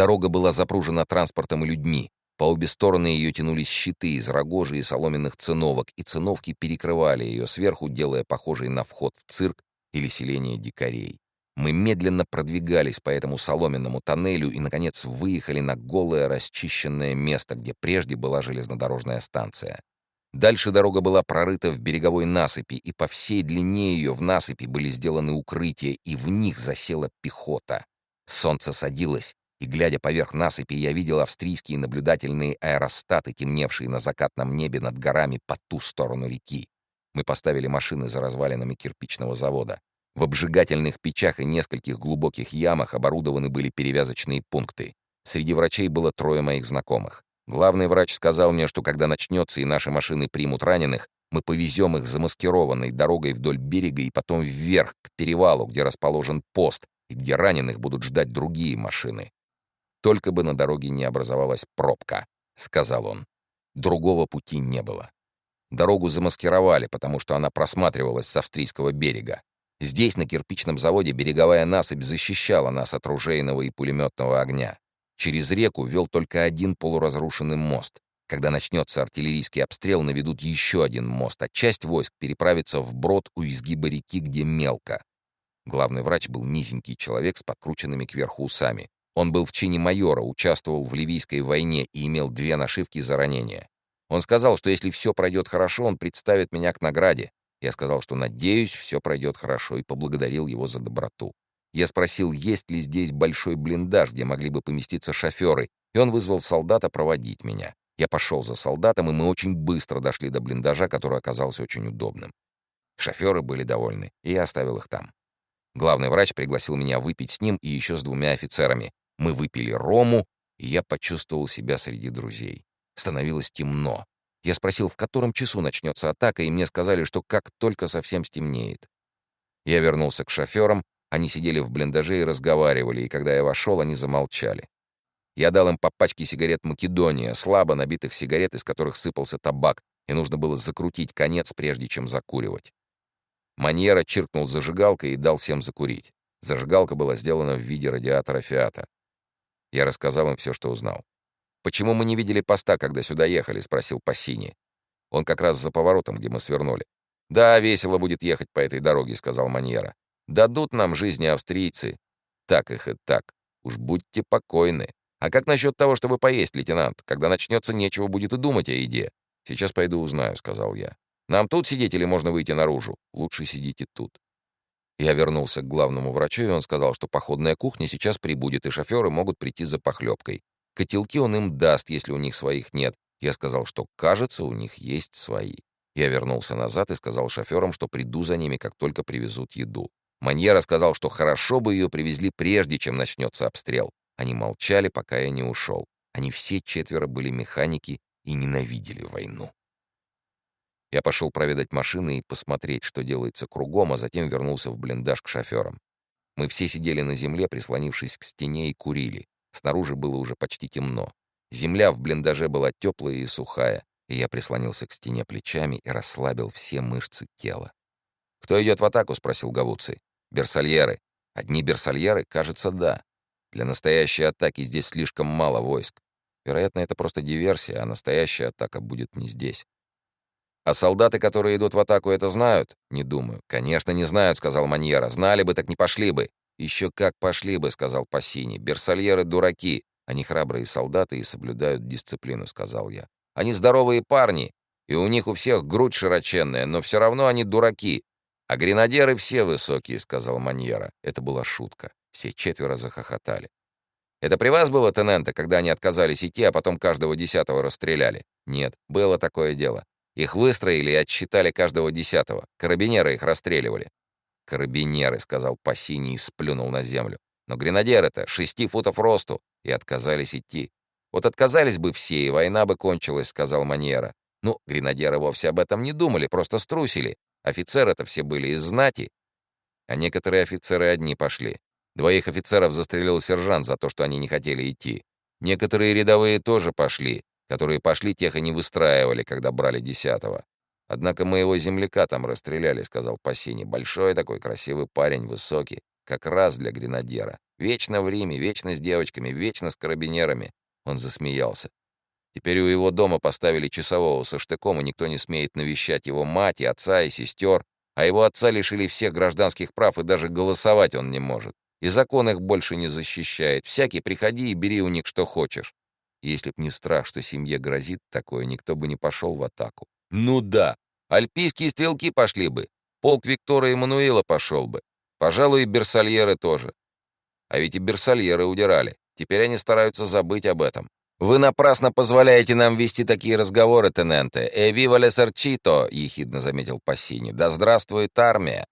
Дорога была запружена транспортом и людьми. По обе стороны ее тянулись щиты из рогожи и соломенных циновок, и циновки перекрывали ее сверху, делая похожей на вход в цирк или селение дикарей. Мы медленно продвигались по этому соломенному тоннелю и, наконец, выехали на голое расчищенное место, где прежде была железнодорожная станция. Дальше дорога была прорыта в береговой насыпи, и по всей длине ее в насыпи были сделаны укрытия, и в них засела пехота. Солнце садилось, и, глядя поверх насыпи, я видел австрийские наблюдательные аэростаты, темневшие на закатном небе над горами по ту сторону реки. Мы поставили машины за развалинами кирпичного завода. В обжигательных печах и нескольких глубоких ямах оборудованы были перевязочные пункты. Среди врачей было трое моих знакомых. Главный врач сказал мне, что когда начнется и наши машины примут раненых, мы повезем их замаскированной дорогой вдоль берега и потом вверх, к перевалу, где расположен пост, и где раненых будут ждать другие машины. «Только бы на дороге не образовалась пробка», — сказал он. Другого пути не было. Дорогу замаскировали, потому что она просматривалась с австрийского берега. Здесь, на кирпичном заводе, береговая насыпь защищала нас от ружейного и пулеметного огня. Через реку вел только один полуразрушенный мост. Когда начнется артиллерийский обстрел, наведут еще один мост, а часть войск переправится вброд у изгиба реки, где мелко. Главный врач был низенький человек с подкрученными кверху усами. Он был в чине майора, участвовал в Ливийской войне и имел две нашивки за ранение. Он сказал, что если все пройдет хорошо, он представит меня к награде. Я сказал, что надеюсь, все пройдет хорошо, и поблагодарил его за доброту. Я спросил, есть ли здесь большой блиндаж, где могли бы поместиться шоферы, и он вызвал солдата проводить меня. Я пошел за солдатом, и мы очень быстро дошли до блиндажа, который оказался очень удобным. Шоферы были довольны, и я оставил их там. Главный врач пригласил меня выпить с ним и еще с двумя офицерами. Мы выпили рому, и я почувствовал себя среди друзей. Становилось темно. Я спросил, в котором часу начнется атака, и мне сказали, что как только совсем стемнеет. Я вернулся к шоферам, они сидели в блиндаже и разговаривали, и когда я вошел, они замолчали. Я дал им по пачке сигарет «Македония», слабо набитых сигарет, из которых сыпался табак, и нужно было закрутить конец, прежде чем закуривать. Маньера чиркнул зажигалкой и дал всем закурить. Зажигалка была сделана в виде радиатора «Фиата». Я рассказал им все, что узнал. «Почему мы не видели поста, когда сюда ехали?» — спросил Пассини. «Он как раз за поворотом, где мы свернули». «Да, весело будет ехать по этой дороге», — сказал Маньера. «Дадут нам жизни австрийцы. Так их и так. Уж будьте покойны. А как насчет того, чтобы поесть, лейтенант? Когда начнется, нечего будет и думать о еде». «Сейчас пойду узнаю», — сказал я. «Нам тут сидеть или можно выйти наружу?» «Лучше сидите тут». Я вернулся к главному врачу, и он сказал, что походная кухня сейчас прибудет, и шоферы могут прийти за похлебкой. Котелки он им даст, если у них своих нет. Я сказал, что, кажется, у них есть свои. Я вернулся назад и сказал шоферам, что приду за ними, как только привезут еду. Маньера сказал, что хорошо бы ее привезли прежде, чем начнется обстрел. Они молчали, пока я не ушел. Они все четверо были механики и ненавидели войну. Я пошел проведать машины и посмотреть, что делается кругом, а затем вернулся в блиндаж к шоферам. Мы все сидели на земле, прислонившись к стене, и курили. Снаружи было уже почти темно. Земля в блиндаже была теплая и сухая, и я прислонился к стене плечами и расслабил все мышцы тела. «Кто идет в атаку?» — спросил Гавуций. «Берсальеры». «Одни берсальеры? Кажется, да. Для настоящей атаки здесь слишком мало войск. Вероятно, это просто диверсия, а настоящая атака будет не здесь. А солдаты, которые идут в атаку, это знают? Не думаю. Конечно, не знают, сказал Маньера. Знали бы, так не пошли бы. Еще как пошли бы, сказал Пассини. Берсальеры дураки. Они храбрые солдаты и соблюдают дисциплину, сказал я. Они здоровые парни, и у них у всех грудь широченная, но все равно они дураки. А гренадеры все высокие, сказал Маньера. Это была шутка. Все четверо захохотали. Это при вас было, Тененте, когда они отказались идти, а потом каждого десятого расстреляли? Нет, было такое дело. Их выстроили и отсчитали каждого десятого. Карабинеры их расстреливали. «Карабинеры», — сказал Пассини и сплюнул на землю. «Но гренадеры-то шести футов росту и отказались идти. Вот отказались бы все, и война бы кончилась», — сказал Маньера. «Ну, гренадеры вовсе об этом не думали, просто струсили. Офицеры-то все были из знати». А некоторые офицеры одни пошли. Двоих офицеров застрелил сержант за то, что они не хотели идти. Некоторые рядовые тоже пошли, которые пошли, тех и не выстраивали, когда брали десятого. Однако моего земляка там расстреляли, сказал Пассини. Большой такой красивый парень, высокий, как раз для гренадера. Вечно в Риме, вечно с девочками, вечно с карабинерами. Он засмеялся. Теперь у его дома поставили часового со штыком, и никто не смеет навещать его мать и отца, и сестер, а его отца лишили всех гражданских прав, и даже голосовать он не может. И закон их больше не защищает. Всякий приходи и бери у них что хочешь. Если б не страх, что семье грозит такое, никто бы не пошел в атаку. Ну да, альпийские стрелки пошли бы, полк Виктора Эммануила пошел бы. Пожалуй, и берсальеры тоже. А ведь и берсальеры удирали. Теперь они стараются забыть об этом. «Вы напрасно позволяете нам вести такие разговоры, тененте. Э вива лесарчито», — ехидно заметил Пассини. «Да здравствует армия!»